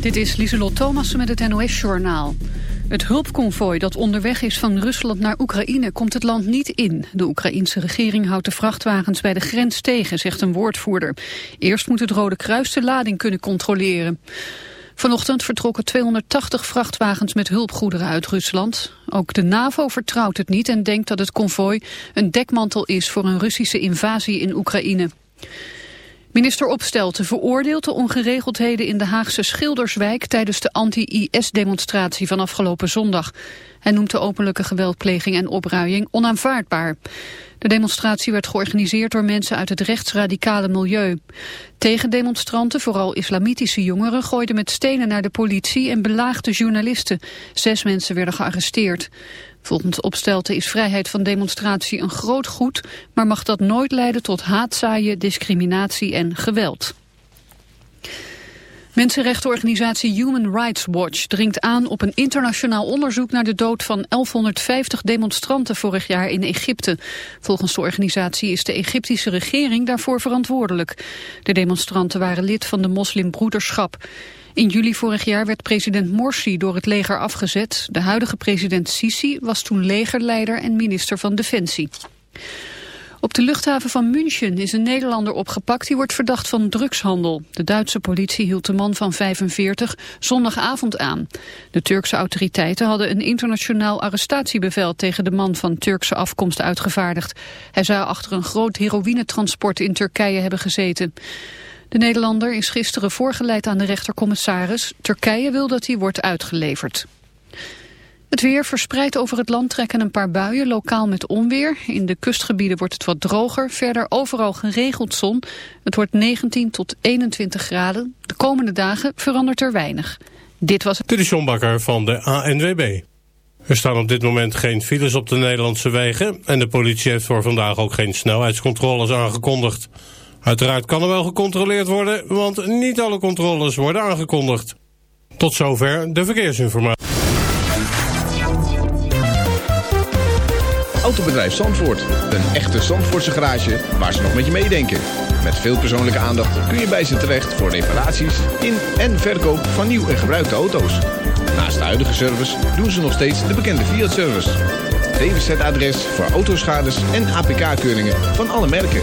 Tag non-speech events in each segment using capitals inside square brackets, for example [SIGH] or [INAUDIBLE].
Dit is Lieselot Thomassen met het NOS-journaal. Het hulpconvooi dat onderweg is van Rusland naar Oekraïne komt het land niet in. De Oekraïense regering houdt de vrachtwagens bij de grens tegen, zegt een woordvoerder. Eerst moet het Rode Kruis de lading kunnen controleren. Vanochtend vertrokken 280 vrachtwagens met hulpgoederen uit Rusland. Ook de NAVO vertrouwt het niet en denkt dat het konvooi een dekmantel is voor een Russische invasie in Oekraïne. Minister Opstelten veroordeelt de ongeregeldheden in de Haagse Schilderswijk tijdens de anti-IS-demonstratie van afgelopen zondag. Hij noemt de openlijke geweldpleging en opruiing onaanvaardbaar. De demonstratie werd georganiseerd door mensen uit het rechtsradicale milieu. Tegendemonstranten, vooral islamitische jongeren, gooiden met stenen naar de politie en belaagden journalisten. Zes mensen werden gearresteerd. Volgens Opstelten is vrijheid van demonstratie een groot goed, maar mag dat nooit leiden tot haatzaaien, discriminatie en geweld. Mensenrechtenorganisatie Human Rights Watch dringt aan op een internationaal onderzoek naar de dood van 1150 demonstranten vorig jaar in Egypte. Volgens de organisatie is de Egyptische regering daarvoor verantwoordelijk. De demonstranten waren lid van de moslimbroederschap. In juli vorig jaar werd president Morsi door het leger afgezet. De huidige president Sisi was toen legerleider en minister van Defensie. Op de luchthaven van München is een Nederlander opgepakt die wordt verdacht van drugshandel. De Duitse politie hield de man van 45 zondagavond aan. De Turkse autoriteiten hadden een internationaal arrestatiebevel tegen de man van Turkse afkomst uitgevaardigd. Hij zou achter een groot heroïnetransport in Turkije hebben gezeten. De Nederlander is gisteren voorgeleid aan de rechtercommissaris. Turkije wil dat hij wordt uitgeleverd. Het weer verspreidt over het land trekken een paar buien, lokaal met onweer. In de kustgebieden wordt het wat droger, verder overal geregeld zon. Het wordt 19 tot 21 graden. De komende dagen verandert er weinig. Dit was het. Dit van de ANWB. Er staan op dit moment geen files op de Nederlandse wegen... en de politie heeft voor vandaag ook geen snelheidscontroles aangekondigd. Uiteraard kan er wel gecontroleerd worden, want niet alle controles worden aangekondigd. Tot zover de verkeersinformatie. Autobedrijf Zandvoort. Een echte Zandvoortse garage waar ze nog met je meedenken. Met veel persoonlijke aandacht kun je bij ze terecht voor reparaties in en verkoop van nieuw en gebruikte auto's. Naast de huidige service doen ze nog steeds de bekende Fiat-service. DWZ-adres voor autoschades en APK-keuringen van alle merken.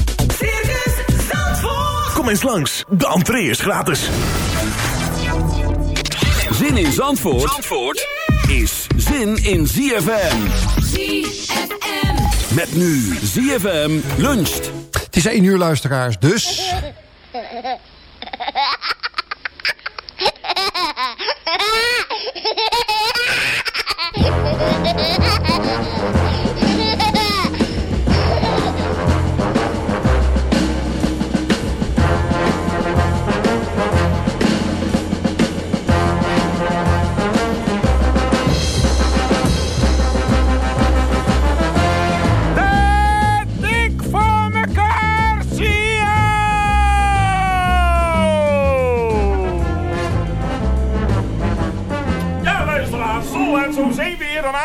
Kom eens langs, de entree is gratis. Zin in Zandvoort, Zandvoort is zin in ZFM. ZFM. Met nu ZFM luncht. Het is één uur luisteraars, dus... [LAUGHS]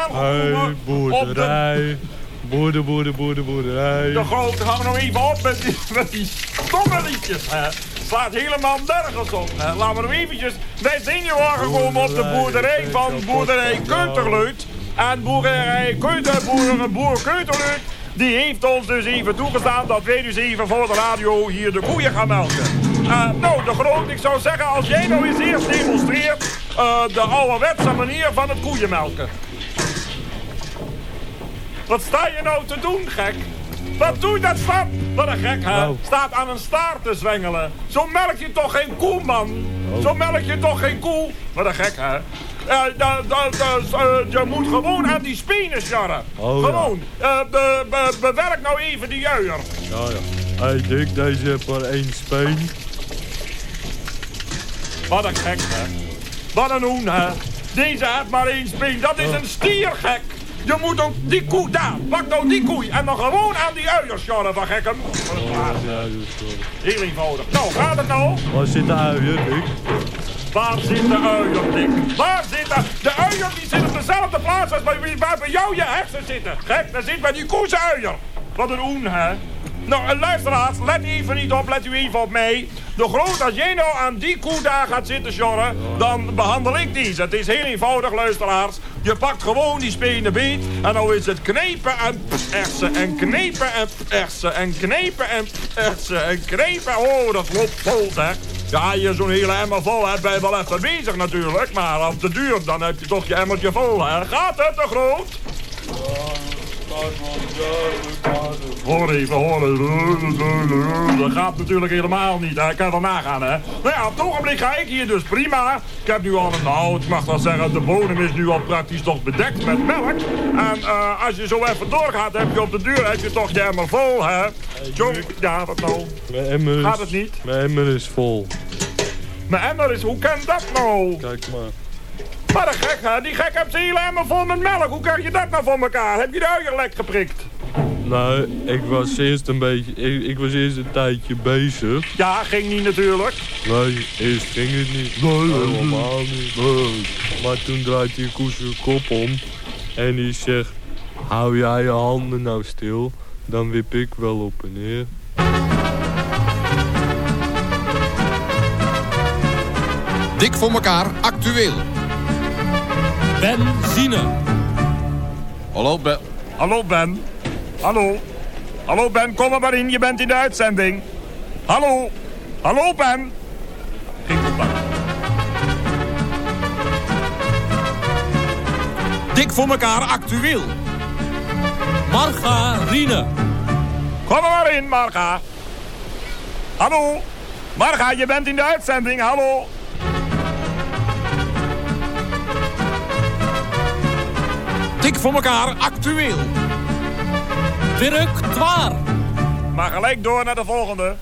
op de, boerderij. Boerder, boerder, boerder, boerderij. de grote. Gaan we nog even op met die, met die stomme liedjes. Hè. Slaat helemaal nergens op. Hè. Laten we nog eventjes. Wij zijn hier aangekomen op de boerderij van boerderij Keuterleut. En boerderij Keuter, boer, boer Keuterleut. Die heeft ons dus even toegestaan dat wij dus even voor de radio hier de koeien gaan melken. Eh, nou, de groot, ik zou zeggen, als jij nou eens eerst demonstreert eh, de ouderwetse manier van het koeienmelken. Wat sta je nou te doen, gek? Wat doe je dat staat? Wat een gek, hè? Staat aan een staart te zwengelen. Zo melk je toch geen koe, man? Zo melk je toch geen koe? Wat een gek, hè? Eh, da- da- da- eh, je moet gewoon aan die spenen scharren. Oh, ja. gewoon. Eh, be- be- bewerk nou even die uier. Ja, ja. Hey Dick, deze maar één speen. Wat een gek, hè? Wat een hoen, hè? Deze heeft maar één speen. Dat is een stier, gek. Je moet ook die koe daar. Pak nou die koe en dan gewoon aan die uier scharren van gekken. Heel eenvoudig. Nou, gaat het nou? Waar zit de uier, Dick? Waar zit de uier, Dick? Waar zit de... De uier die zit op dezelfde plaats als bij, waar bij jou je hersen zitten. Gek, daar zit bij die koe zijn uier. Wat een oen, hè? Nou, luisteraars, let even niet op, let u even op mij. De groot, als jij nou aan die koe daar gaat zitten sjorren, dan behandel ik die. Het is heel eenvoudig, luisteraars. Je pakt gewoon die spenen beet en dan is het knepen en persen en knepen en persen en knepen en persen en knepen. Oh, dat loopt vol, zeg. Ja, je zo'n hele emmer vol hebt, ben je wel even bezig natuurlijk. Maar op de duur, dan heb je toch je emmertje vol, hè. Gaat het te groot? Hoor even, hoor. Dat gaat natuurlijk helemaal niet. Ik kan er nagaan, hè. Nou ja, op het ogenblik ga ik hier dus prima. Ik heb nu al een, nou, ik mag wel zeggen, de bodem is nu al praktisch toch bedekt met melk. En eh, als je zo even doorgaat, heb je op de duur heb je toch je emmer vol, hè. Zo, ja, wat nou? Mijn emmer is... Gaat het niet? Mijn emmer is vol. Mijn emmer is, hoe kan dat nou? Kijk maar. Wat een gek, hè. Die gek heeft zijn hele emmer vol met melk. Hoe krijg je dat nou voor elkaar? Heb je de uier lek geprikt? Nou, ik was eerst een beetje... Ik, ik was eerst een tijdje bezig. Ja, ging niet natuurlijk. Nee, eerst ging het niet. Nee, helemaal niet. Nee. Maar toen draait die koe zijn kop om. En die zegt... Hou jij je handen nou stil. Dan wip ik wel op en neer. Dik voor elkaar actueel. Benzine. Hallo, Ben. Hallo Ben. Hallo. Hallo Ben, kom er maar in. Je bent in de uitzending. Hallo. Hallo Ben. Geen contact. Dik voor elkaar actueel. Margarine. Kom er maar in, Marga. Hallo. Marga, je bent in de uitzending. Hallo. Dik voor elkaar actueel. Directoire. Maar gelijk door naar de volgende.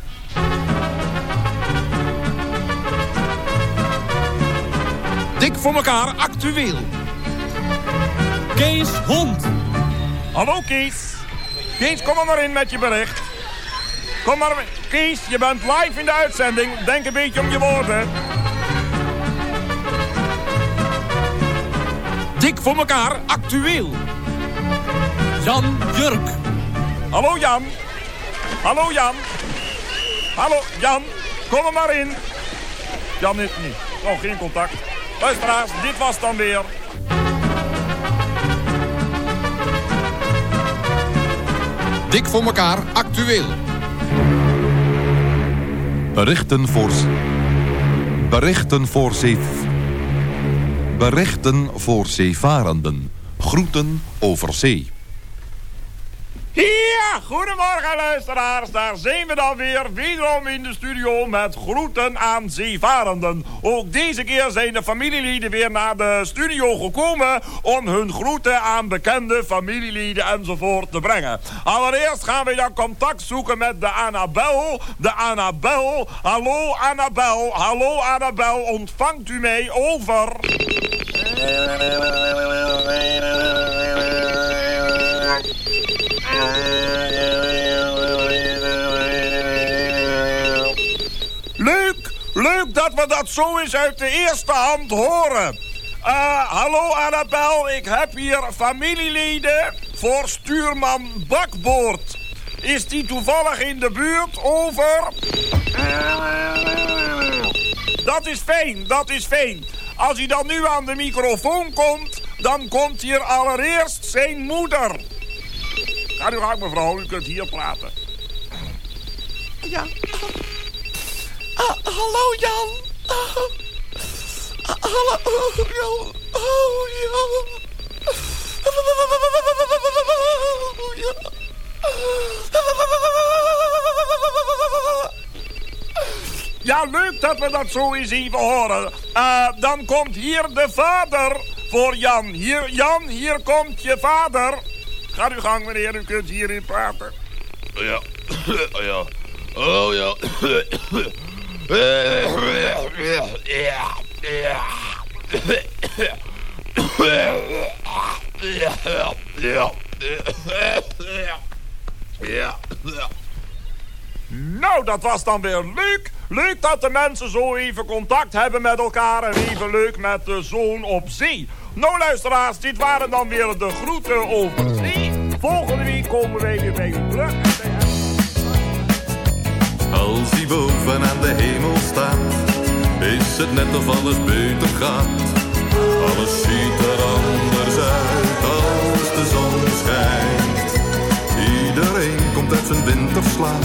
Dik voor elkaar actueel. Kees Hond. Hallo Kees. Kees, kom er maar in met je bericht. Kom maar. Kees, je bent live in de uitzending. Denk een beetje om je woorden. Voor elkaar actueel. Jan Jurk. Hallo Jan. Hallo Jan. Hallo Jan. Kom er maar in. Jan is niet. Oh, geen contact. Luisteraars, dit was dan weer. Dik voor elkaar actueel. Berichten voor... Berichten voor. Berichten voor zeevarenden. Groeten over zee. Ja, goedemorgen luisteraars. Daar zijn we dan weer, wederom in de studio met groeten aan zeevarenden. Ook deze keer zijn de familieleden weer naar de studio gekomen... om hun groeten aan bekende familieleden enzovoort te brengen. Allereerst gaan we dan contact zoeken met de Annabel. De Annabel. Hallo Annabel. Hallo Annabel, ontvangt u mij over? Leuk, leuk dat we dat zo eens uit de eerste hand horen. Eh, hallo Annabel, ik heb hier familieleden voor stuurman Bakboord. Is die toevallig in de buurt? Over. Dat is fijn, dat is fijn. Als hij dan nu aan de microfoon komt, dan komt hier allereerst zijn moeder. Ga nu gang mevrouw, u kunt hier praten. Ja. Ah, hallo Jan. Ah, ah, hallo Jan. Oh Jan. Oh, Jan. Ja, leuk dat we dat zo eens even horen. Eh, dan komt hier de vader voor Jan. Hier, Jan, hier komt je vader. Ga uw gang, meneer, u kunt hierin praten. Ja. [COUGHS] ja. Oh ja. Ja. Nou, dat was dan weer leuk. Leuk dat de mensen zo even contact hebben met elkaar... en even leuk met de zoon op zee. Nou, luisteraars, dit waren dan weer de groeten over zee. Volgende week komen wij weer bij u terug. Als hij boven aan de hemel staat, is het net of alles beter gaat. Alles ziet er anders uit als de zon schijnt. Iedereen komt uit zijn winterslaap,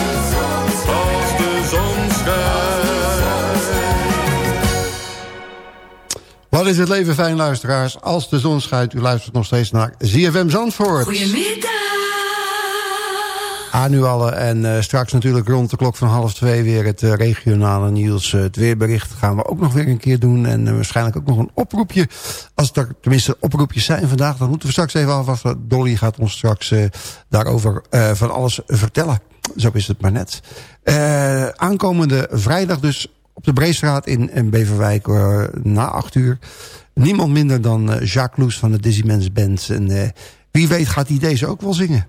Wat is het leven fijn, luisteraars? Als de zon schijnt, u luistert nog steeds naar ZFM Zandvoort. Goedemiddag. Aan u allen. En eh, straks natuurlijk rond de klok van half twee weer het eh, regionale nieuws. eh, het weerbericht gaan we ook nog weer een keer doen. En waarschijnlijk ook nog een oproepje. Als er tenminste oproepjes zijn vandaag, dan moeten we straks even afwachten. Dolly gaat ons straks daarover van alles vertellen. Zo is het maar net. Aankomende vrijdag dus op de Breestraat in, Beverwijk eh, na acht uur. Niemand minder dan eh, Jacques Loes van de Dizzy Band. En eh, wie weet gaat hij deze ook wel zingen.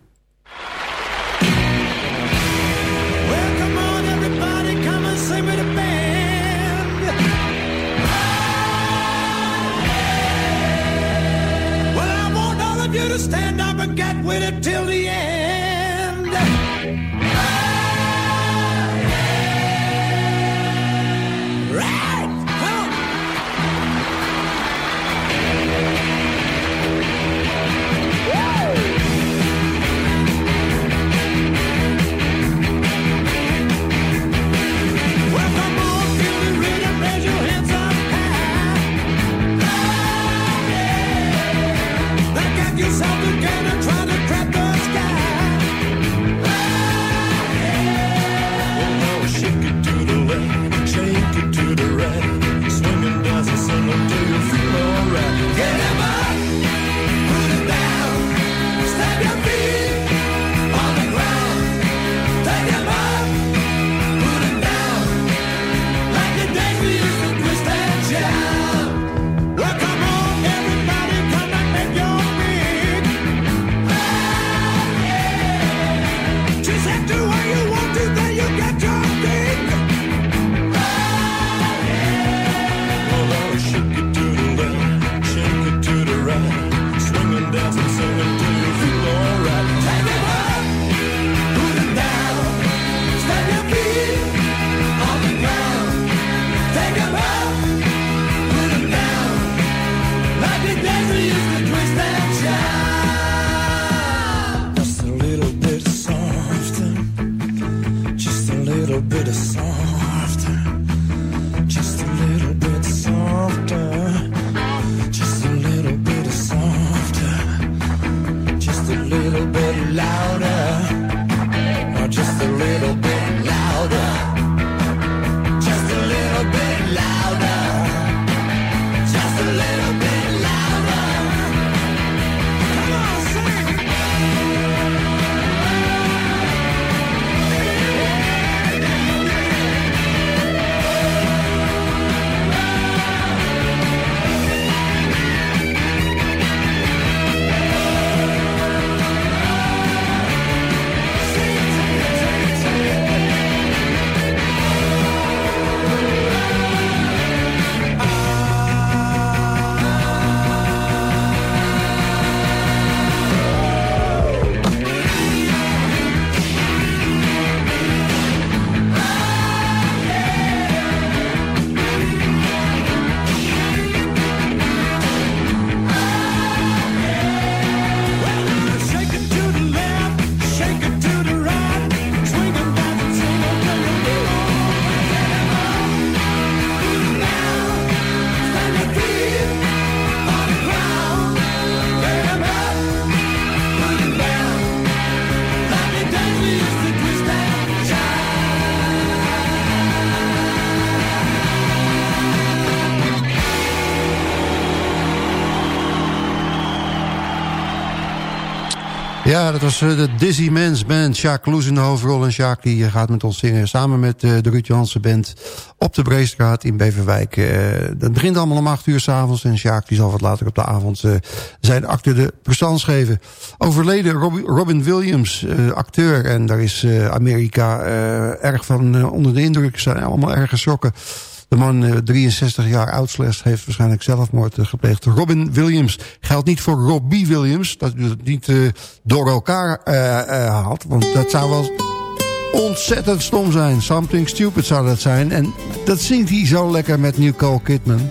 Ja, dat was eh, de Dizzy Mans Band. Sjaak Loes in de hoofdrol. En Sjaak die eh, gaat met ons zingen samen met eh, de Ruud Band... op de Breestraat in Beverwijk. Dat begint allemaal om acht uur s'avonds. En Sjaak die zal wat later op de avond zijn acte de prestans geven. Overleden Rob- Robin Williams, acteur. En daar is Amerika erg van onder de indruk. Ze zijn allemaal erg geschrokken. De man, eh, 63 jaar oud heeft waarschijnlijk zelfmoord eh, gepleegd. Robin Williams geldt niet voor Robbie Williams. Dat u het niet eh, door elkaar eh, eh, haalt. Want dat zou wel ontzettend stom zijn. Something stupid zou dat zijn. En dat zingt hij zo lekker met Nicole Kidman.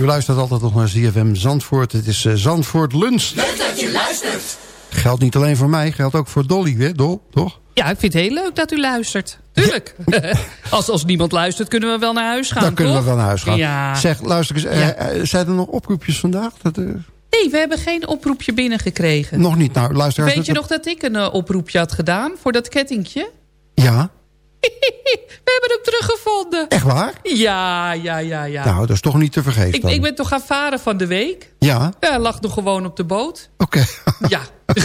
u luistert altijd nog naar ZFM Zandvoort. Het is eh, Zandvoort Lunch. Leuk dat je luistert. Geldt niet alleen voor mij, geldt ook voor Dolly, hè, Dol, toch? Ja, ik vind het heel leuk dat u luistert. Tuurlijk. [LAUGHS] [LAUGHS] als, als niemand luistert, kunnen we wel naar huis gaan, Dan kunnen we wel naar huis gaan. Ja. Zeg, luister eens, eh, Ja. eh, zijn er nog oproepjes vandaag? Dat, eh, Nee, we hebben geen oproepje binnengekregen. nog niet. Nou, luister Weet je nog dat ik een oproepje had gedaan voor dat kettingje? Ja, [LAUGHS] We hebben hem teruggevonden. echt waar? Ja, ja, ja, ja. Nou, dat is toch niet te vergeten ik, ik ben toch gaan varen van de week? Ja, Ja, hij lag nog gewoon op de boot. oké. Ja. [LAUGHS]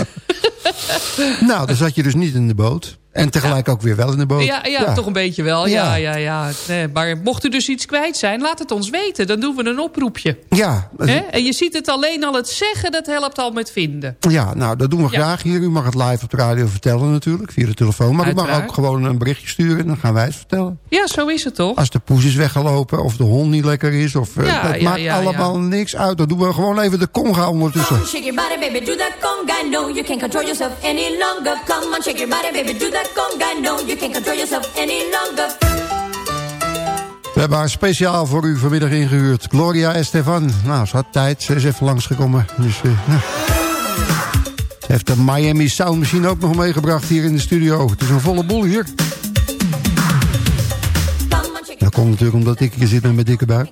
nou, dan zat je dus niet in de boot. En tegelijk ook weer wel in de boot. Ja, ja, toch een beetje wel. Ja. Ja, ja, ja. Nee, maar mocht u dus iets kwijt zijn, laat het ons weten. Dan doen we een oproepje. Ja, Hè? En je ziet het alleen al het zeggen, dat helpt al met vinden. ja, nou, dat doen we Ja. graag hier. U mag het live op de radio vertellen natuurlijk, via de telefoon. Maar u mag ook gewoon een berichtje sturen en dan gaan wij het vertellen. Ja, zo is het toch? Als de poes is weggelopen of de hond niet lekker is. Of, eh, dat ja, maakt ja, allemaal niks uit. Dan doen we gewoon even de conga ondertussen. Shake your body, baby, do that conga. No, you can't control yourself any longer. Come on, shake your body, baby, do that We hebben haar speciaal voor u vanmiddag ingehuurd. Gloria Estefan. Nou, ze had tijd. Ze is even langsgekomen. Dus, eh, ja. Ze heeft de Miami Sound Machine ook nog meegebracht hier in de studio. Het is een volle boel hier. Dat komt natuurlijk omdat ik hier zit met mijn dikke buik.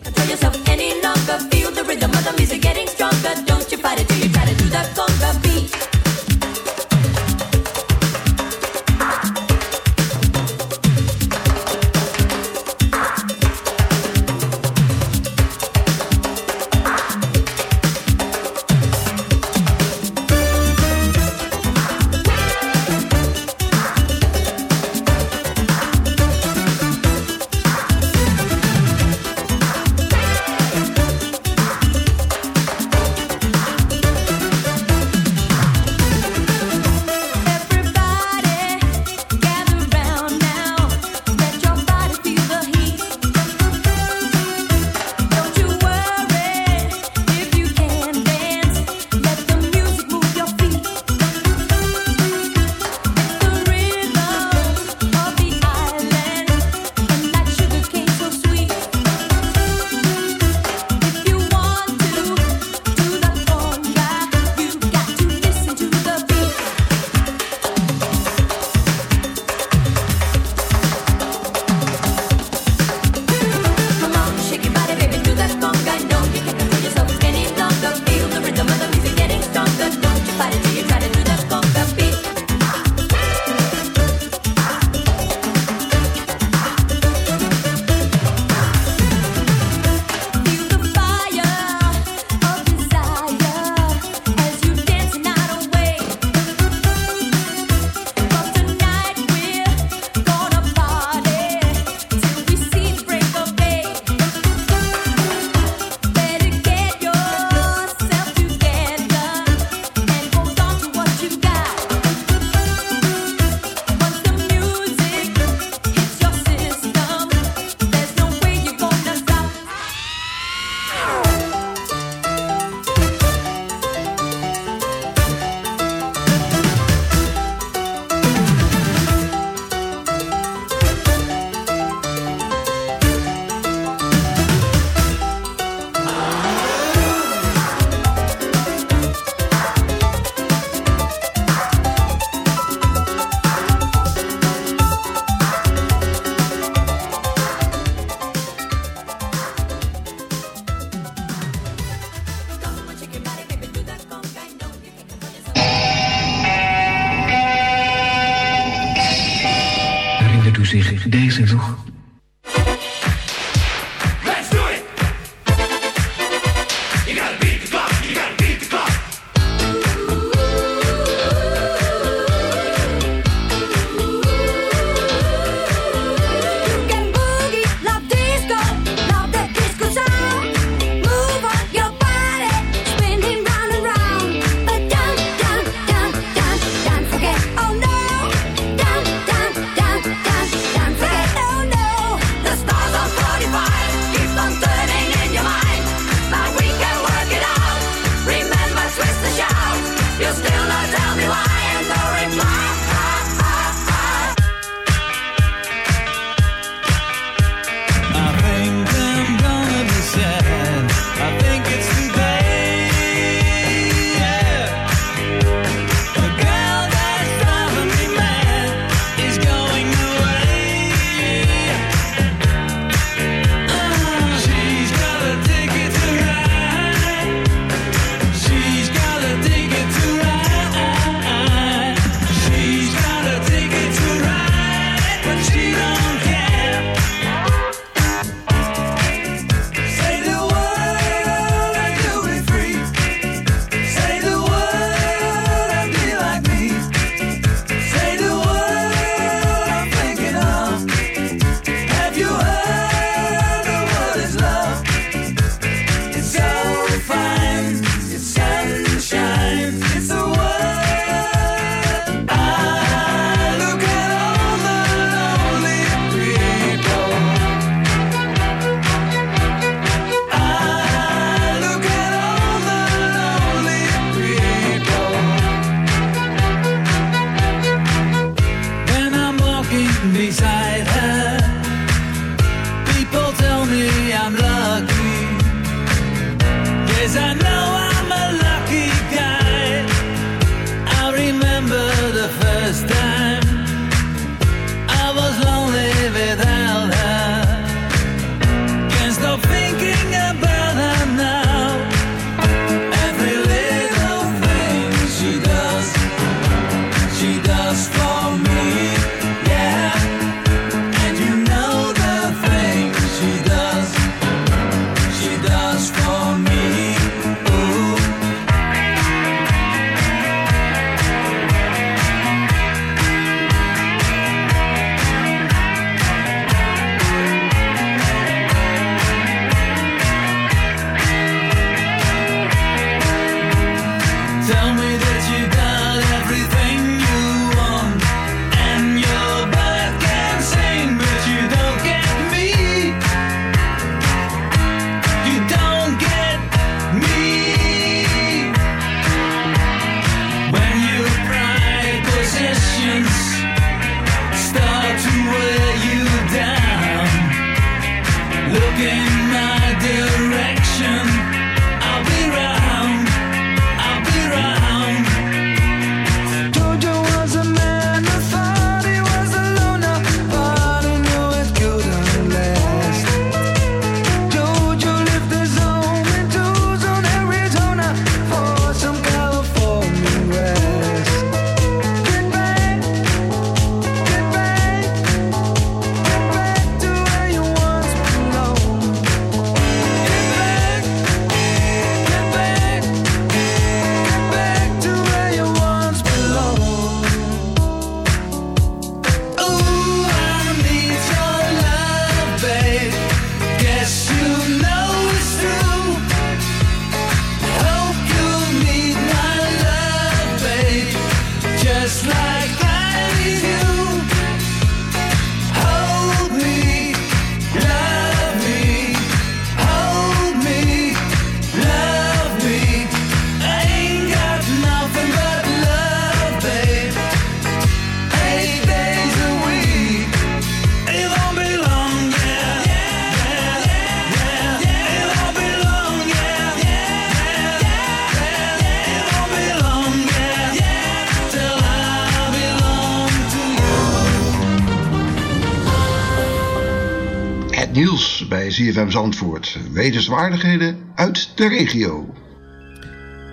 Zandvoort. Wetenswaardigheden uit de regio.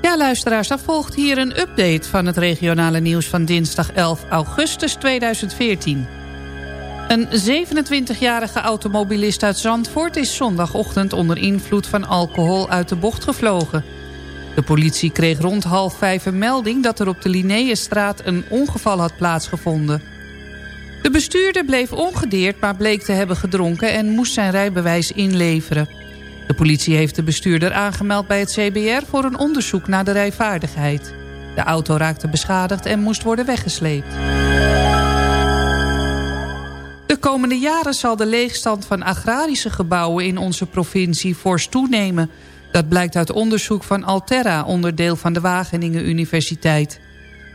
Ja, luisteraars, dan volgt hier een update van het regionale nieuws van dinsdag 11 augustus 2014. Een 27-jarige automobilist uit Zandvoort is zondagochtend onder invloed van alcohol uit de bocht gevlogen. De politie kreeg rond half vijf een melding dat er op de Linnaeusstraat een ongeval had plaatsgevonden. De bestuurder bleef ongedeerd, maar bleek te hebben gedronken en moest zijn rijbewijs inleveren. De politie heeft de bestuurder aangemeld bij het CBR voor een onderzoek naar de rijvaardigheid. De auto raakte beschadigd en moest worden weggesleept. De komende jaren zal de leegstand van agrarische gebouwen in onze provincie fors toenemen. Dat blijkt uit onderzoek van Alterra, onderdeel van de Wageningen Universiteit.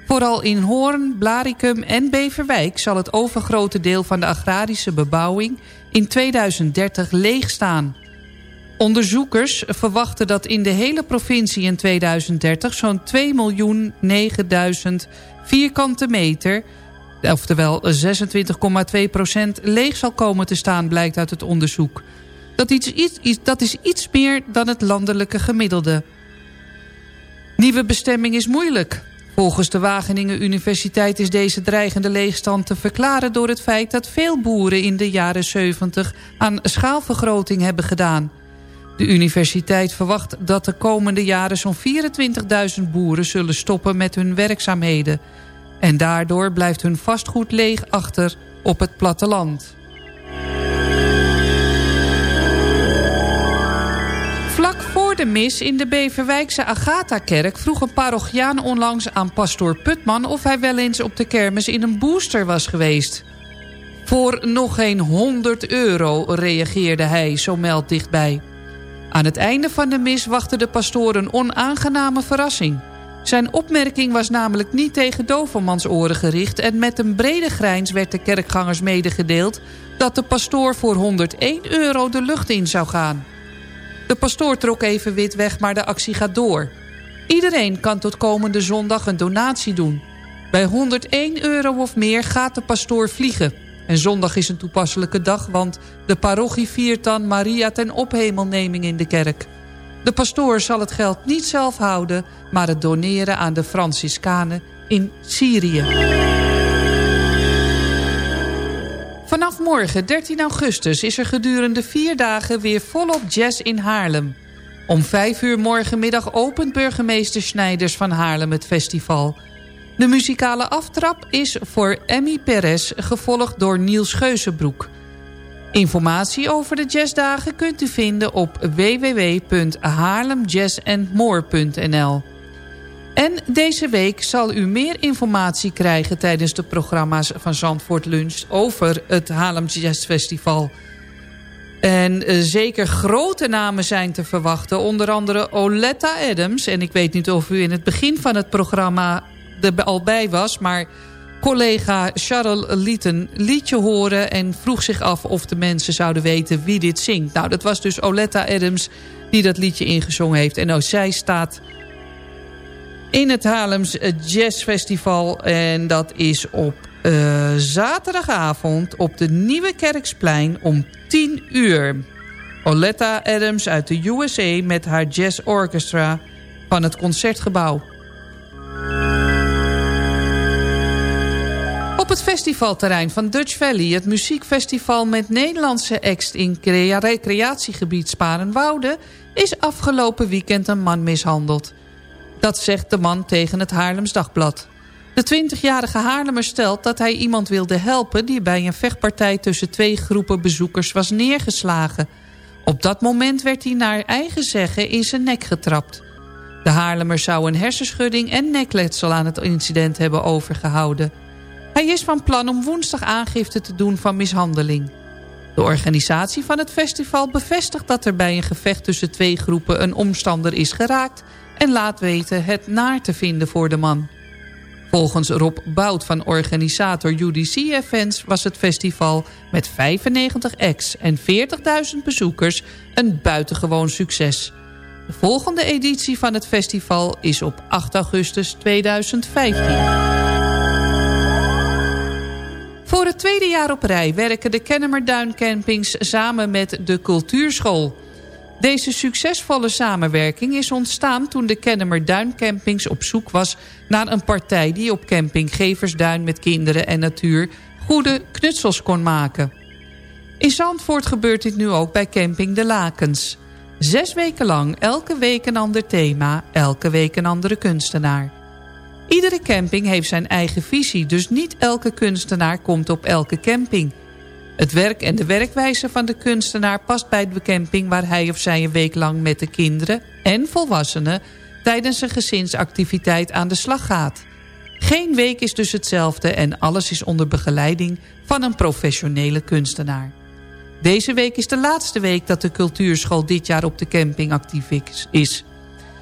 Vooral in Hoorn, Blaricum en Beverwijk zal het overgrote deel van de agrarische bebouwing in 2030 leeg staan. Onderzoekers verwachten dat in de hele provincie in 2030 zo'n 2.009.000 vierkante meter, oftewel 26,2 procent, leeg zal komen te staan, blijkt uit het onderzoek. Dat, iets, iets, dat is iets meer dan het landelijke gemiddelde. Nieuwe bestemming is moeilijk. Volgens de Wageningen Universiteit is deze dreigende leegstand te verklaren door het feit dat veel boeren in de jaren 70 aan schaalvergroting hebben gedaan. De universiteit verwacht dat de komende jaren zo'n 24.000 boeren zullen stoppen met hun werkzaamheden. En daardoor blijft hun vastgoed leeg achter op het platteland. De mis in de Beverwijkse Agatha-kerk... vroeg een parochiaan onlangs aan pastoor Putman... of hij wel eens op de kermis in een booster was geweest. Voor nog geen 100 euro, reageerde hij, zo meldt dichtbij. Aan het einde van de mis wachtte de pastoor een onaangename verrassing. Zijn opmerking was namelijk niet tegen Dovermans oren gericht... en met een brede grijns werd de kerkgangers medegedeeld... dat de pastoor voor 101 euro de lucht in zou gaan. De pastoor trok even wit weg, maar de actie gaat door. Iedereen kan tot komende zondag een donatie doen. Bij 101 euro of meer gaat de pastoor vliegen. En zondag is een toepasselijke dag, want de parochie viert dan Maria ten ophemelneming in de kerk. De pastoor zal het geld niet zelf houden, maar het doneren aan de Franciscanen in Syrië. Vanaf morgen, 13 augustus, is er gedurende vier dagen weer volop jazz in Haarlem. Om vijf uur morgenmiddag opent burgemeester Snijders van Haarlem het festival. De muzikale aftrap is voor Emmy Perez gevolgd door Niels Geuzenbroek. Informatie over de jazzdagen kunt u vinden op www.haarlemjazzandmore.nl. En deze week zal u meer informatie krijgen tijdens de programma's van Zandvoort Lunch over het Haarlem Jazz Festival. En uh, zeker grote namen zijn te verwachten. Onder andere Oletta Adams. En ik weet niet of u in het begin van het programma er al bij was. Maar collega Charles liet een liedje horen en vroeg zich af of de mensen zouden weten wie dit zingt. Nou, dat was dus Oletta Adams die dat liedje ingezongen heeft. En ook zij staat in het Haarlems Jazz Festival. En dat is op uh, zaterdagavond op de Nieuwe Kerksplein om 10 uur. Oletta Adams uit de USA met haar Jazz Orchestra van het Concertgebouw. Op het festivalterrein van Dutch Valley, het muziekfestival met Nederlandse act in recreatiegebied Sparenwoude, is afgelopen weekend een man mishandeld. Dat zegt de man tegen het Haarlems Dagblad. De 20-jarige Haarlemmer stelt dat hij iemand wilde helpen... die bij een vechtpartij tussen twee groepen bezoekers was neergeslagen. Op dat moment werd hij naar eigen zeggen in zijn nek getrapt. De Haarlemmer zou een hersenschudding en nekletsel aan het incident hebben overgehouden. Hij is van plan om woensdag aangifte te doen van mishandeling. De organisatie van het festival bevestigt dat er bij een gevecht tussen twee groepen een omstander is geraakt... en laat weten het naar te vinden voor de man. Volgens Rob Bout van organisator UDC Events was het festival met 95 acts en 40.000 bezoekers een buitengewoon succes. De volgende editie van het festival is op 8 augustus 2015. Voor het tweede jaar op rij werken de Kennemer Duin Campings samen met de Cultuurschool. Deze succesvolle samenwerking is ontstaan toen de Kennemer Duin Campings op zoek was naar een partij die op camping Geversduin met kinderen en natuur goede knutsels kon maken. In Zandvoort gebeurt dit nu ook bij camping De Lakens. Zes weken lang, elke week een ander thema, elke week een andere kunstenaar. Iedere camping heeft zijn eigen visie, dus niet elke kunstenaar komt op elke camping. Het werk en de werkwijze van de kunstenaar past bij de camping... waar hij of zij een week lang met de kinderen en volwassenen... tijdens een gezinsactiviteit aan de slag gaat. Geen week is dus hetzelfde en alles is onder begeleiding van een professionele kunstenaar. Deze week is de laatste week dat de cultuurschool dit jaar op de camping actief is.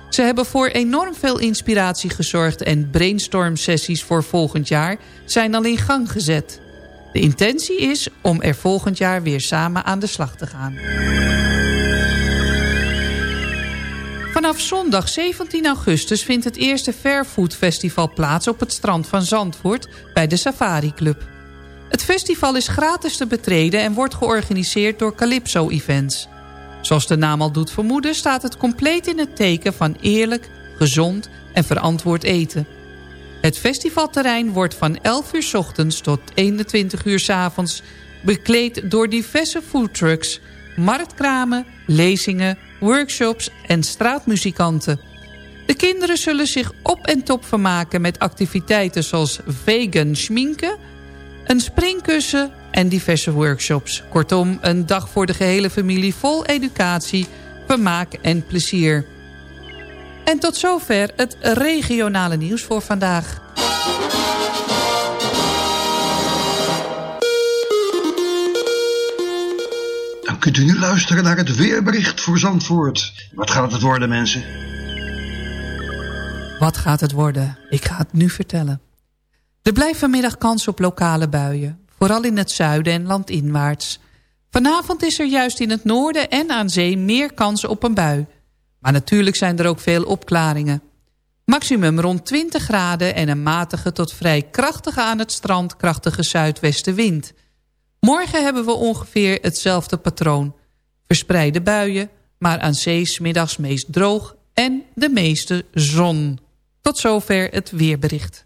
Ze hebben voor enorm veel inspiratie gezorgd... en brainstorm-sessies voor volgend jaar zijn al in gang gezet. De intentie is om er volgend jaar weer samen aan de slag te gaan. Vanaf zondag 17 augustus vindt het eerste Fairfood Festival plaats... op het strand van Zandvoort bij de Safari Club. Het festival is gratis te betreden en wordt georganiseerd door Calypso Events... Zoals de naam al doet vermoeden staat het compleet in het teken van eerlijk, gezond en verantwoord eten. Het festivalterrein wordt van 11 uur ochtends tot 21 uur s avonds bekleed door diverse foodtrucks, marktkramen, lezingen, workshops en straatmuzikanten. De kinderen zullen zich op en top vermaken met activiteiten zoals vegan schminken, een springkussen en diverse workshops. Kortom, een dag voor de gehele familie vol educatie, vermaak en plezier. En tot zover het regionale nieuws voor vandaag. Dan kunt u nu luisteren naar het weerbericht voor Zandvoort. Wat gaat het worden, mensen? Wat gaat het worden? Ik ga het nu vertellen. Er blijft vanmiddag kans op lokale buien. Vooral in het zuiden en landinwaarts. Vanavond is er juist in het noorden en aan zee meer kans op een bui. Maar natuurlijk zijn er ook veel opklaringen. Maximum rond 20 graden en een matige tot vrij krachtige aan het strand krachtige zuidwestenwind. Morgen hebben we ongeveer hetzelfde patroon. Verspreide buien, maar aan zee middags meest droog en de meeste zon. Tot zover het weerbericht.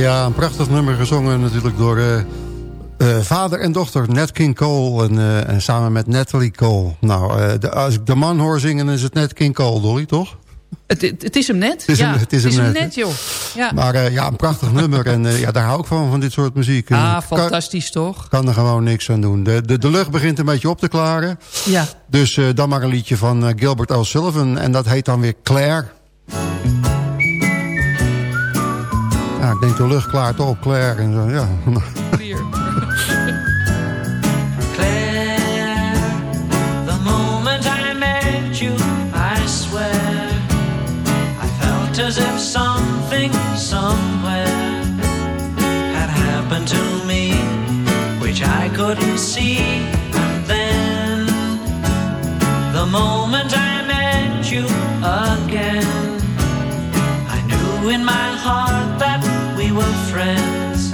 Ja, een prachtig nummer gezongen natuurlijk door eh, eh, vader en dochter Nat King Cole en, eh, en samen met Natalie Cole. Nou, de- als ik de man hoor zingen is het Nat King Cole, Dolly, toch? Het, het, is hem net. Het is hem- het is hem net, joh. Ja. Maar ja, een prachtig nummer en ja, daar hou ik van, van dit soort muziek. ah, En fantastisch toch? Kan er gewoon niks aan doen. De, de, de lucht begint een beetje op te klaren. Ja. Dus dan maar een liedje van Gilbert O'Sullivan. En dat heet dan weer Claire. Ja, ik denk de lucht klaart op, Claire. En zo, ja. [LAUGHS] Claire, the moment I met you, I swear, I felt as if something somewhere had happened to me, which I couldn't see. And then, the moment I met you again, I knew in my heart friends.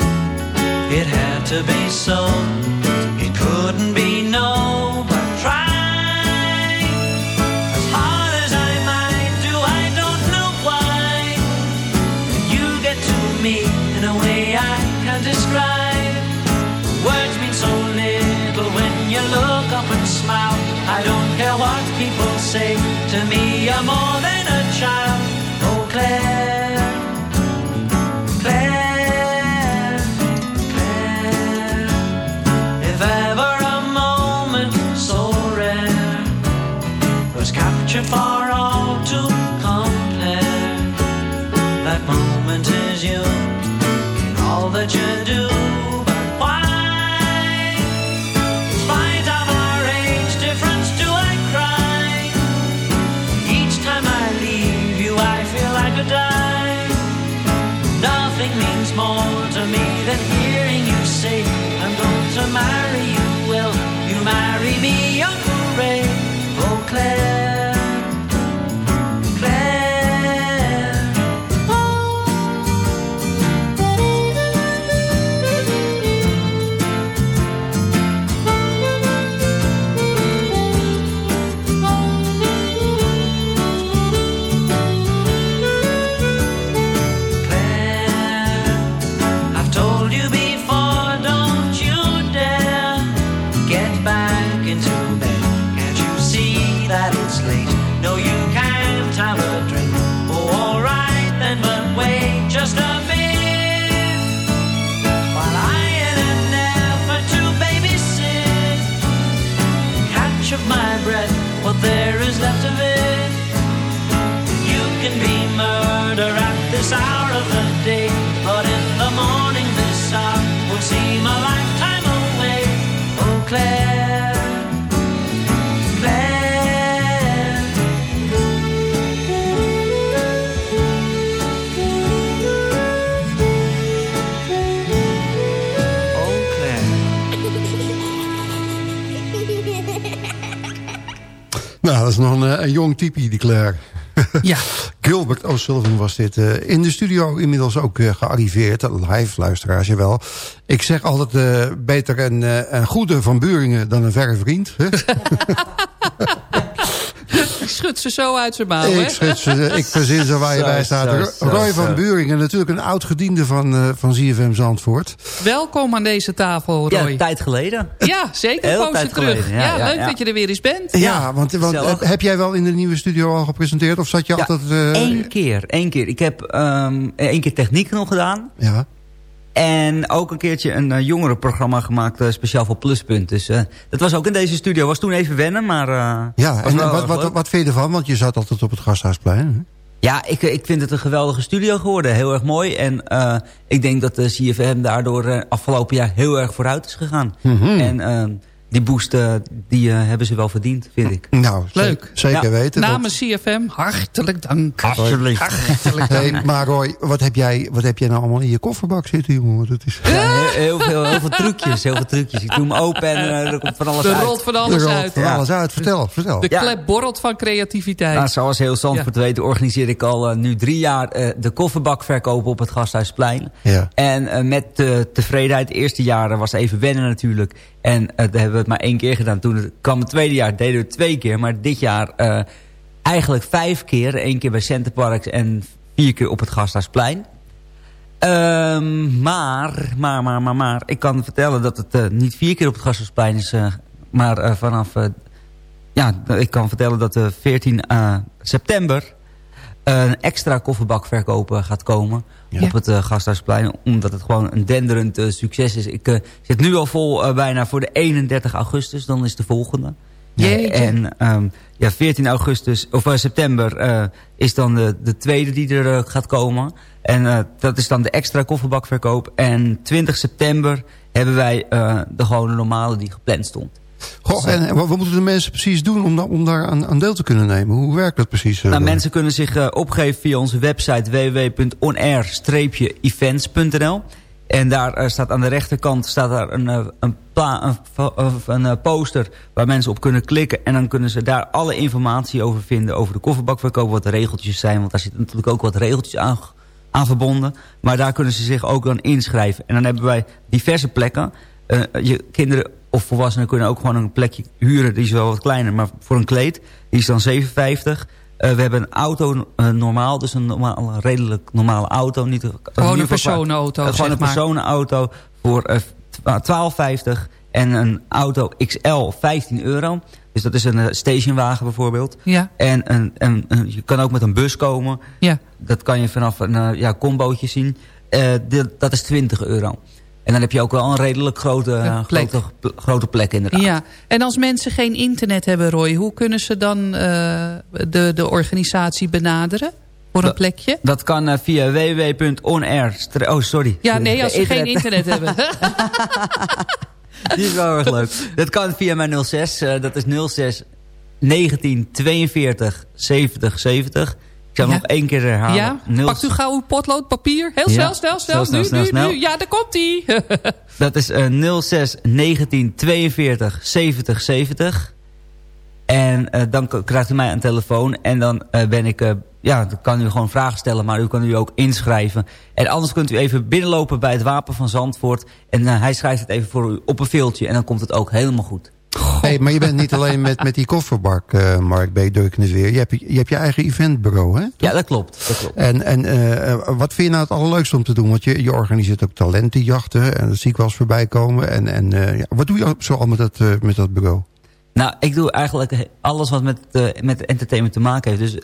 It had to be so. It couldn't be no, but try. As hard as I might do, I don't know why. You get to me in a way I can't describe. Words mean so little when you look up and smile. I don't care what people say to me. You're more than a child. For all to compare, that moment is you all that you do. But why, our age difference, do I cry? Each time I leave you, I feel like a die. Nothing means more to me than hearing you say, I'm going to marry you. Will you marry me, Uncle Ray? Oh. Claire. Dat is nog een, eh, een jong type, die Claire. Ja. [LAUGHS] Gilbert O'Sullivan was dit. eh, in de studio inmiddels ook eh, gearriveerd. Live, luisteraars, wel. Ik zeg altijd beter een, een goede van Buringen dan een verre vriend. Hè? [LAUGHS] Ik schud ze zo uit zijn mouw, hè? ik, schud ze, ik verzin ze waar je Zo, bij staat. zo, Ro- zo, Roy zo. van Buringen, natuurlijk een oud gediende van, eh, van ZFM Zandvoort. Welkom aan deze tafel, Ja, Roy. een tijd geleden. Ja, zeker. Heel Een poosje tijd terug. geleden, Ja, ja, ja, leuk ja. dat je er weer eens bent. Ja, want, want gezellig. heb, heb jij wel in de nieuwe studio al gepresenteerd? Of zat je altijd... eh, Eén keer, één keer. Ik heb ehm één keer techniek nog gedaan. Ja. En ook een keertje een uh, jongerenprogramma gemaakt, eh, speciaal voor Pluspunt. Dus eh, dat was ook in deze studio. Was toen even wennen, maar... eh, Ja, en wat, wat, wat vind je ervan? Want je zat altijd op het Gasthuisplein. hè? Ja, ik, ik vind het een geweldige studio geworden. Heel erg mooi. En eh, ik denk dat de CFM daardoor eh, afgelopen jaar heel erg vooruit is gegaan. Mhm. En eh, die boost eh, die eh, hebben ze wel verdiend, vind ik. Nou, Leuk. Zeker Ja. weten. dat- Namens CFM, hartelijk dank. Hartelijk Hey, dank. maar Roy, wat heb, jij, wat heb jij nou allemaal in je kofferbak zitten, jongen? Want Dat is... Ja, heel, heel veel, heel veel trucjes, heel veel trucjes. Ik doe hem open en eh, er komt van alles Er uit. rolt van alles Er rolt uit. van Ja. alles uit. Vertel, vertel. De Ja. klep borrelt van creativiteit. Nou, zoals heel Zandvoort weet organiseer ik al nu drie jaar eh, de kofferbakverkoop op het Gasthuisplein. Ja. En met eh, tevredenheid, de eerste jaren was even wennen natuurlijk. En eh daar hebben we het maar één keer gedaan. Toen het kwam het tweede jaar, deden we het twee keer. Maar dit jaar eh, eigenlijk vijf keer. Eén keer bij Centerparks en vier keer op het Gasthuisplein. Ehm, maar, maar, maar, maar, maar, ik kan vertellen dat het eh, niet vier keer op het Gasthuisplein is. eh, maar eh, vanaf, eh, ja, ik kan vertellen dat de 14 eh, september een extra kofferbakverkoop eh, gaat komen op het eh, Gasthuisplein. Omdat het gewoon een denderend eh, succes is. Ik eh, zit nu al vol bijna voor de 31 augustus. Dan is de volgende. Jeetje. En ehm, ja, 14 augustus, of september eh, is dan de, de tweede die er gaat komen. En eh, dat is dan de extra kofferbakverkoop. En 20 september hebben wij eh, de gewone normale die gepland stond. Goh, en wat, wat moeten de mensen precies doen om, da- om daar aan, aan deel te kunnen nemen? Hoe werkt dat precies? eh, Nou, mensen kunnen zich eh, opgeven via onze website www.onair-events.nl. En daar eh, staat aan de rechterkant staat daar een, een, een, een poster waar mensen op kunnen klikken. En dan kunnen ze daar alle informatie over vinden over de kofferbakverkoop. Wat de regeltjes zijn, want daar zitten natuurlijk ook wat regeltjes aan, aan verbonden. Maar daar kunnen ze zich ook dan inschrijven. En dan hebben wij diverse plekken. Je kinderen of volwassenen kunnen ook gewoon een plekje huren. Die is wel wat kleiner, maar voor een kleed. Die is dan 57. Eh, we hebben een auto eh, normaal, dus een, normaal, redelijk normale auto. Niet, Gewoon een personenauto, eh, Gewoon zeg een maar. personenauto voor eh, twa- 12,50. En een auto XL 15 euro. Dus dat is een stationwagen bijvoorbeeld. Ja. En een, een, een- je kan ook met een bus komen. Ja. Dat kan je vanaf een ja, combootje zien. Dit- dat is 20 euro. En dan heb je ook wel een redelijk grote, Ja, plek. grote, grote plek inderdaad. Ja, en als mensen geen internet hebben, Roy... hoe kunnen ze dan eh, de, de organisatie benaderen voor een plekje? Dat kan eh, via www.onair... Oh, sorry. Ja, nee, als ze geen internet hebben. [LAUGHS] Die is wel erg leuk. Dat kan via mijn 06. eh, dat is 06 19 42 70 70. Ik zal Ja. nog één keer herhalen. ja, 0 pakt u gauw uw potlood, papier. Heel Ja, snel, snel, snel. nu, snel, nu, nu. Ja, daar komt ie. [LAUGHS] Dat is eh 06 19 42 70 70. En eh, dan krijgt u mij een telefoon. En dan eh, ben ik... eh, ja, dan kan u gewoon vragen stellen. Maar u kan u ook inschrijven. En anders kunt u even binnenlopen bij het Wapen van Zandvoort. En hij schrijft het even voor u op een veeltje. En dan komt het ook helemaal goed. Hey, maar je bent niet alleen met, met die kofferbak, eh Mark B. Het weer. Je hebt, je hebt je eigen eventbureau, hè? Ja, dat klopt. Dat klopt. En, en eh, eh, wat vind je nou het allerleukste om te doen? Want je, je organiseert ook talentenjachten. En dat zie ik wel eens voorbij komen. En, en ja, wat doe je zo al met dat, met dat bureau? Nou, ik doe eigenlijk alles wat met, met entertainment te maken heeft. Dus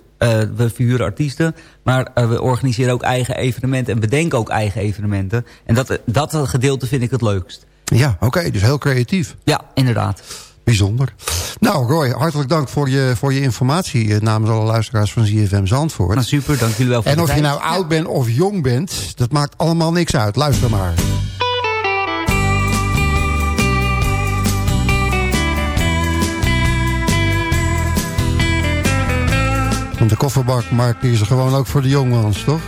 we verhuren artiesten, maar we organiseren ook eigen evenementen en bedenken ook eigen evenementen. En dat, dat gedeelte vind ik het leukst. Ja, oké, dus heel creatief. Ja, inderdaad. Bijzonder. Nou, Roy, hartelijk dank voor je, voor je informatie eh, namens alle luisteraars van ZFM Zandvoort. Nou, super, dank jullie wel voor En of je nou oud bent of jong bent, dat maakt allemaal niks uit. Luister maar. Want de kofferbak, Mark, die er gewoon ook voor de jongens, toch?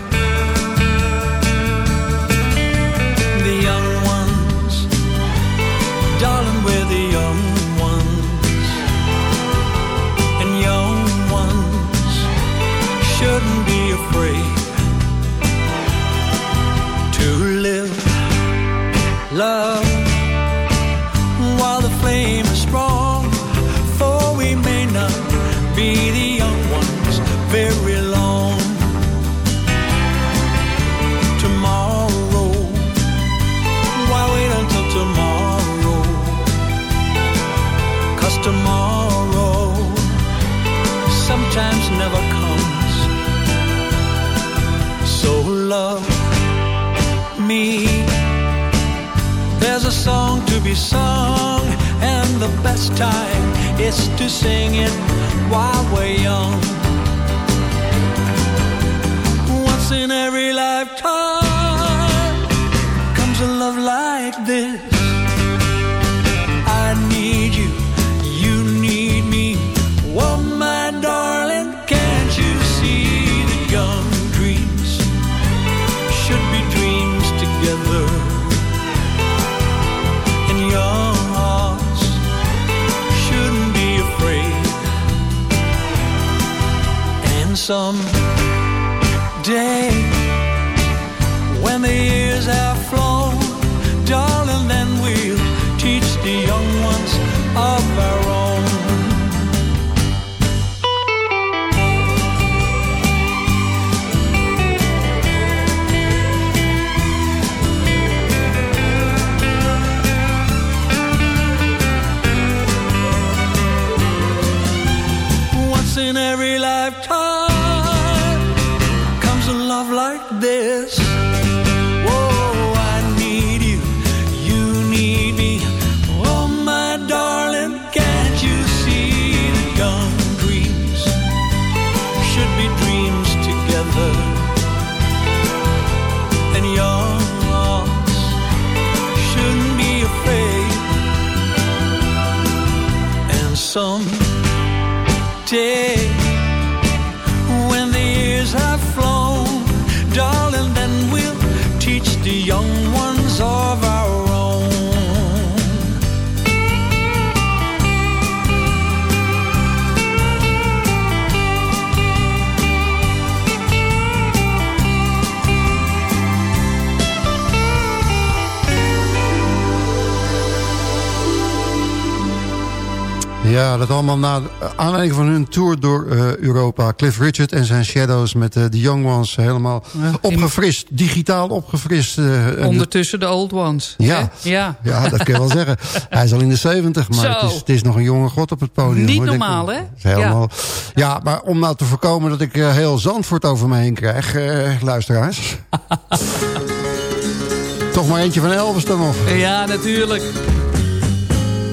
A song to be sung, and the best time is to sing it while we're young. Once in every lifetime comes a love like this. some Ja, dat allemaal na aanleiding van hun tour door eh, Europa. Cliff Richard en zijn Shadows met eh, de Young Ones helemaal opgefrist. Digitaal opgefrist. eh, en Ondertussen de old ones. Ja. hè? ja. Ja, dat kun je wel zeggen. [LAUGHS] Hij is al in de 70, maar het is, het is nog een jonge god op het podium. Niet hoor. Normaal, hè? Helemaal, ja. maar om nou te voorkomen dat ik eh, heel Zandvoort over me heen krijg, eh, luisteraars. [LAUGHS] Toch maar eentje van Elvis dan nog. Ja, natuurlijk.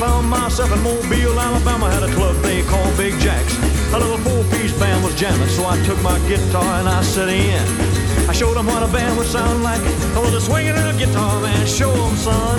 Found myself in Mobile, Alabama. Had a club they called Big Jack's. A little four-piece band was jamming, so I took my guitar and I set in. I showed them what a band would sound like. Oh, I was a swinging little guitar man. Show 'em, son.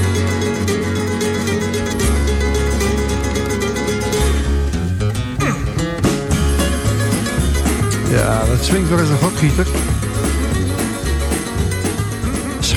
Ja, dat swingt wel eens een godgieter.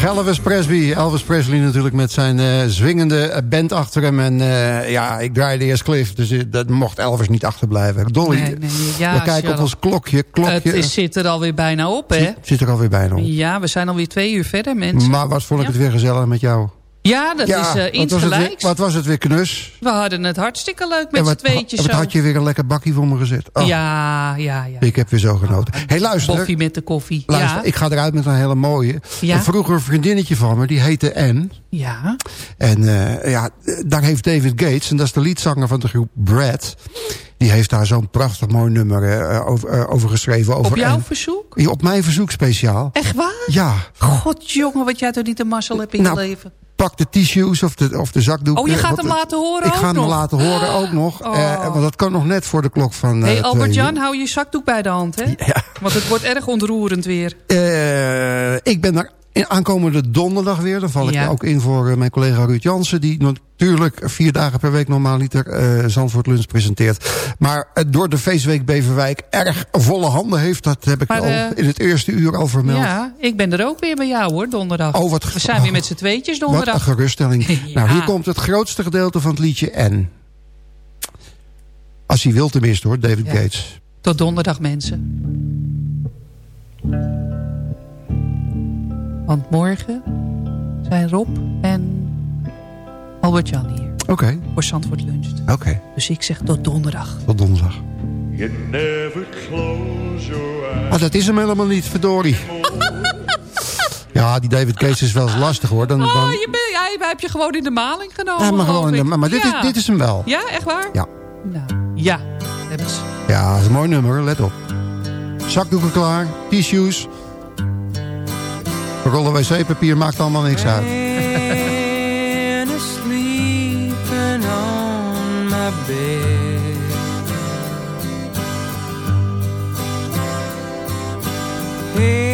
Elvis Presley. Elvis Presley natuurlijk met zijn eh, zwingende band achter hem. En eh, ja, ik draaide eerst Cliff, dus eh, dat mocht Elvis niet achterblijven. Dolly, Nee, nee, ja, we kijken op ons klokje. klokje Het is, zit er alweer bijna op, hè? zit er alweer bijna op. Ja, we zijn alweer twee uur verder, mensen. Maar wat vond ik het weer gezellig met jou. Ja, dat is eh wat, weer, insgelijks. wat was het weer knus. We hadden het hartstikke leuk met en z'n wat, tweetjes wat zo. had je weer een lekker bakje voor me gezet. Oh, Ja, ja, ja. Ik heb weer zo genoten. hey, luister. Koffie met de koffie. Luister, ja. ik ga eruit met een hele mooie. Ja. Een vroeger vriendinnetje van me, die heette Anne. ja. En eh, ja, daar heeft David Gates, en dat is de liedzanger van de groep Brad... die heeft daar zo'n prachtig mooi nummer eh, over, over geschreven. Over Op jouw verzoek? Ja, op mijn verzoek speciaal. Echt waar? Ja, God, jongen, wat jij toch niet de mazzel hebt in Nou, je leven. Pak de tissues of de, of de zakdoek. Oh, je eh, gaat hem laten horen Ik ga hem nog? laten horen ook nog. Oh. eh, want dat kan nog net voor de klok van Hé, eh, hey, twee Albert-Jan, hou je zakdoek bij de hand, hè? Want het wordt erg ontroerend weer. Eh, ik ben er in aankomende donderdag weer. Dan val ik Ja. ook in voor eh, mijn collega Ruud Jansen... die natuurlijk vier dagen per week normaal liter eh Zandvoort Lunch presenteert. Maar eh, door de feestweek Beverwijk erg volle handen heeft... dat heb ik Maar, al in het eerste uur al vermeld. Ja, ik ben er ook weer bij jou hoor, donderdag. Oh, wat We zijn weer met z'n tweetjes Wat een donderdag. geruststelling. [LAUGHS] Ja. Nou, hier komt het grootste gedeelte van het liedje en. Als hij wil tenminste hoor, David Ja. Gates. Tot donderdag mensen. Want morgen zijn Rob en Albert-Jan hier. Oké, Voor Zandvoort Lunch. oké. Dus ik zeg tot donderdag. Tot donderdag. You never close your eyes. Maar dat is hem helemaal niet, verdorie. [LAUGHS] ja, die David Gates is wel eens lastig hoor. Dan, Oh, dan, je bent, jij heb je gewoon in de maling genomen. Ja, maar gewoon in de- maar dit is- dit is hem wel. Ja, echt waar? Ja. Nou, ja. Hebben ze. ja, dat is een mooi nummer, let op. Zakdoeken klaar, tissues. Rollen wc-papier maakt allemaal niks uit. And